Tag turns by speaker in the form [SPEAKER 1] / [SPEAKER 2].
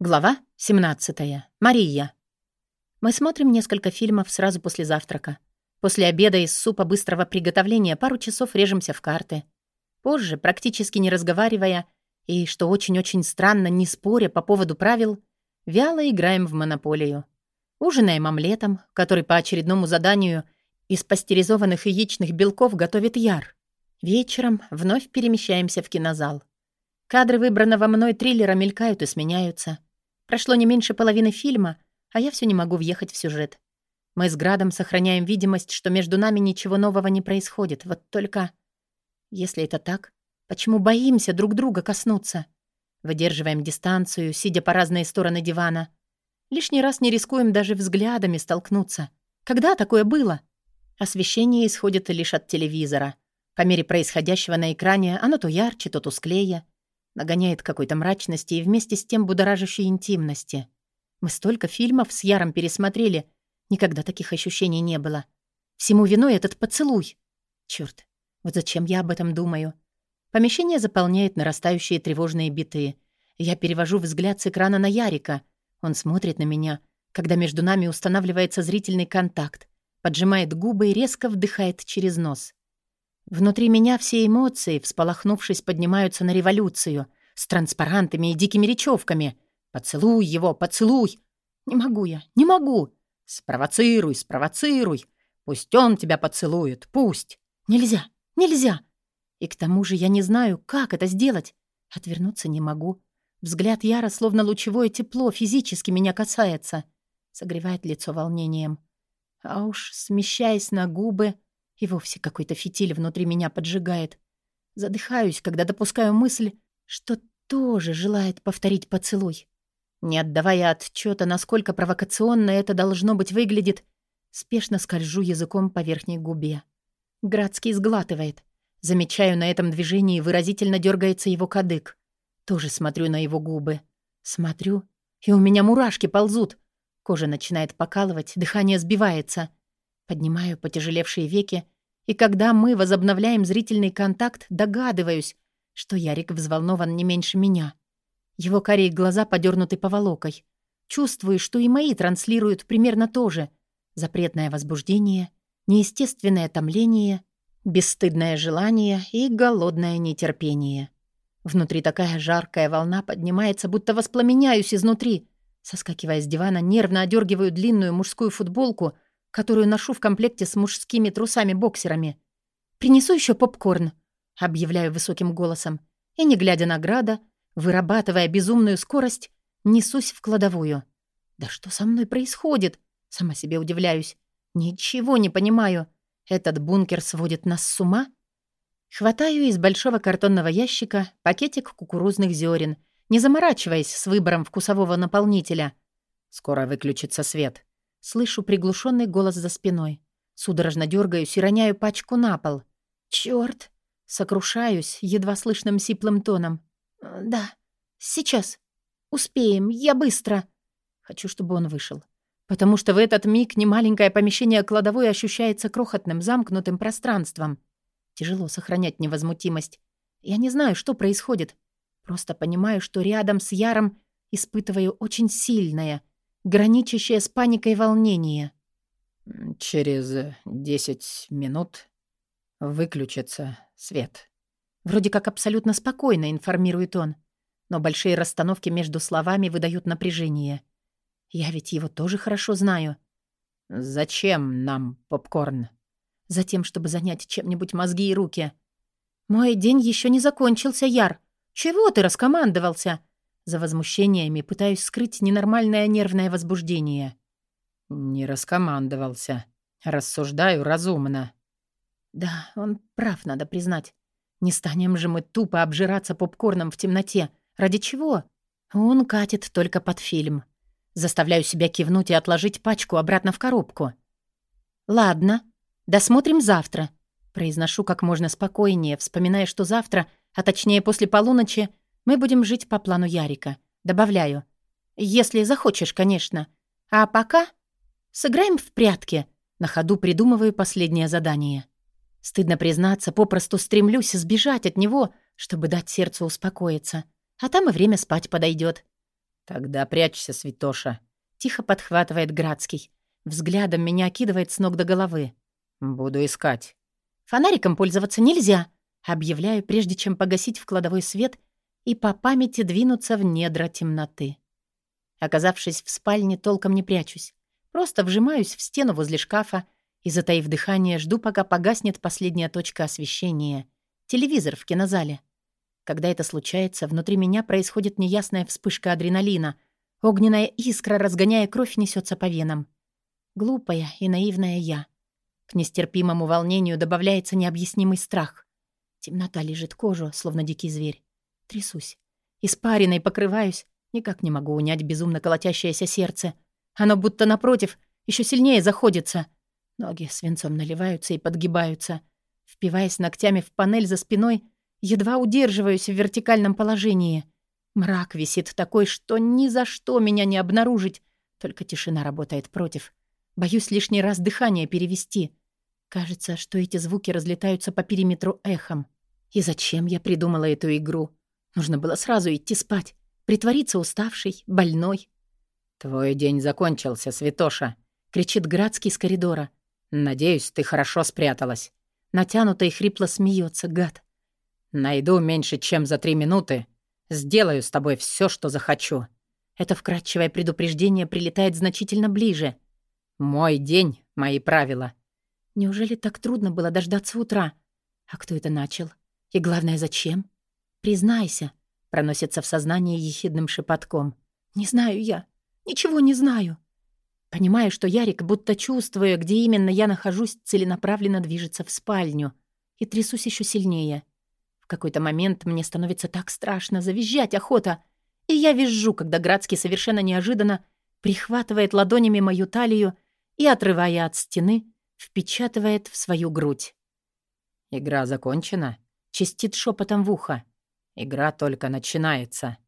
[SPEAKER 1] Глава 17. Мария. Мы смотрим несколько фильмов сразу после завтрака. После обеда из супа быстрого приготовления пару часов режемся в карты. Позже, практически не разговаривая и, что очень-очень странно, не споря по поводу правил, вяло играем в монополию. Ужинаем омлетом, который по очередному заданию из пастеризованных яичных белков готовит Яр. Вечером вновь перемещаемся в кинозал. Кадры выбранного мной триллера мелькают и сменяются — Прошло не меньше половины фильма, а я все не могу въехать в сюжет. Мы с Градом сохраняем видимость, что между нами ничего нового не происходит. Вот только... Если это так, почему боимся друг друга коснуться? Выдерживаем дистанцию, сидя по разные стороны дивана. Лишний раз не рискуем даже взглядами столкнуться. Когда такое было? Освещение исходит лишь от телевизора. По мере происходящего на экране оно то ярче, то тусклее — Нагоняет какой-то мрачности и вместе с тем будоражащей интимности. Мы столько фильмов с Яром пересмотрели. Никогда таких ощущений не было. Всему виной этот поцелуй. Чёрт, вот зачем я об этом думаю? Помещение заполняет нарастающие тревожные биты. Я перевожу взгляд с экрана на Ярика. Он смотрит на меня, когда между нами устанавливается зрительный контакт, поджимает губы и резко вдыхает через нос. Внутри меня все эмоции, всполохнувшись, поднимаются на революцию, с транспарантами и дикими речевками. «Поцелуй его, поцелуй!» «Не могу я, не могу!» «Спровоцируй, спровоцируй! Пусть он тебя поцелует, пусть!» «Нельзя, нельзя!» И к тому же я не знаю, как это сделать. Отвернуться не могу. Взгляд Яра, словно лучевое тепло, физически меня касается. Согревает лицо волнением. А уж, смещаясь на губы, и вовсе какой-то фитиль внутри меня поджигает. Задыхаюсь, когда допускаю мысль, что тоже желает повторить поцелуй. Не отдавая отчета, насколько провокационно это должно быть выглядит, спешно скольжу языком по верхней губе. Градский сглатывает. Замечаю на этом движении, выразительно дергается его кадык. Тоже смотрю на его губы. Смотрю, и у меня мурашки ползут. Кожа начинает покалывать, дыхание сбивается. Поднимаю потяжелевшие веки, и когда мы возобновляем зрительный контакт, догадываюсь, что Ярик взволнован не меньше меня. Его карие глаза подернуты поволокой. Чувствую, что и мои транслируют примерно то же. Запретное возбуждение, неестественное томление, бесстыдное желание и голодное нетерпение. Внутри такая жаркая волна поднимается, будто воспламеняюсь изнутри. Соскакивая с дивана, нервно одергиваю длинную мужскую футболку — которую ношу в комплекте с мужскими трусами-боксерами. «Принесу еще попкорн», — объявляю высоким голосом. И, не глядя на Града, вырабатывая безумную скорость, несусь в кладовую. «Да что со мной происходит?» Сама себе удивляюсь. «Ничего не понимаю. Этот бункер сводит нас с ума?» Хватаю из большого картонного ящика пакетик кукурузных зерен, не заморачиваясь с выбором вкусового наполнителя. «Скоро выключится свет», Слышу приглушенный голос за спиной. Судорожно дергаюсь и роняю пачку на пол. Черт! Сокрушаюсь едва слышным сиплым тоном. «Э, «Да, сейчас. Успеем, я быстро». Хочу, чтобы он вышел. Потому что в этот миг немаленькое помещение кладовой ощущается крохотным, замкнутым пространством. Тяжело сохранять невозмутимость. Я не знаю, что происходит. Просто понимаю, что рядом с Яром испытываю очень сильное, граничащее с паникой волнение.
[SPEAKER 2] «Через десять минут выключится свет».
[SPEAKER 1] Вроде как абсолютно спокойно информирует он, но большие расстановки между словами выдают напряжение. Я ведь его тоже хорошо знаю.
[SPEAKER 2] «Зачем нам попкорн?»
[SPEAKER 1] Затем, чтобы занять чем-нибудь мозги и руки. «Мой день еще не закончился, Яр. Чего ты раскомандовался?» За возмущениями пытаюсь скрыть ненормальное нервное возбуждение.
[SPEAKER 2] Не раскомандовался. Рассуждаю разумно.
[SPEAKER 1] Да, он прав, надо признать. Не станем же мы тупо обжираться попкорном в темноте. Ради чего? Он катит только под фильм. Заставляю себя кивнуть и отложить пачку обратно в коробку. «Ладно, досмотрим завтра», — произношу как можно спокойнее, вспоминая, что завтра, а точнее после полуночи, мы будем жить по плану Ярика. Добавляю. Если захочешь, конечно. А пока сыграем в прятки. На ходу придумываю последнее задание. Стыдно признаться, попросту стремлюсь сбежать от него, чтобы дать сердцу успокоиться. А там и время спать подойдет.
[SPEAKER 2] Тогда прячься, святоша.
[SPEAKER 1] Тихо подхватывает Градский. Взглядом меня окидывает с ног до головы.
[SPEAKER 2] Буду искать.
[SPEAKER 1] Фонариком пользоваться нельзя. Объявляю, прежде чем погасить в кладовой свет и по памяти двинуться в недра темноты. Оказавшись в спальне, толком не прячусь. Просто вжимаюсь в стену возле шкафа и, затаив дыхание, жду, пока погаснет последняя точка освещения — телевизор в кинозале. Когда это случается, внутри меня происходит неясная вспышка адреналина. Огненная искра, разгоняя кровь, несется по венам. Глупая и наивная я. К нестерпимому волнению добавляется необъяснимый страх. Темнота лежит кожу, словно дикий зверь. Трясусь. Испариной покрываюсь. Никак не могу унять безумно колотящееся сердце. Оно будто напротив, еще сильнее заходится. Ноги свинцом наливаются и подгибаются. Впиваясь ногтями в панель за спиной, едва удерживаюсь в вертикальном положении. Мрак висит такой, что ни за что меня не обнаружить. Только тишина работает против. Боюсь лишний раз дыхание перевести. Кажется, что эти звуки разлетаются по периметру эхом. И зачем я придумала эту игру? Нужно было сразу идти спать, притвориться уставшей, больной.
[SPEAKER 2] «Твой день закончился, святоша!»
[SPEAKER 1] — кричит Градский с коридора.
[SPEAKER 2] «Надеюсь, ты хорошо спряталась».
[SPEAKER 1] Натянуто и хрипло смеется, гад.
[SPEAKER 2] «Найду меньше, чем за три минуты. Сделаю с тобой все, что захочу».
[SPEAKER 1] Это вкрадчивое предупреждение прилетает значительно ближе.
[SPEAKER 2] «Мой день, мои правила».
[SPEAKER 1] Неужели так трудно было дождаться утра? А кто это начал? И главное, зачем? Признайся, проносится в сознании ехидным шепотком. Не знаю я. Ничего не знаю. Понимаю, что Ярик, будто чувствуя, где именно я нахожусь, целенаправленно движется в спальню. И трясусь еще сильнее. В какой-то момент мне становится так страшно, завизжать охота. И я визжу, когда Градский совершенно неожиданно прихватывает ладонями мою талию и, отрывая от стены, впечатывает в свою грудь.
[SPEAKER 2] «Игра закончена?» — чистит шепотом в ухо. «Игра только начинается».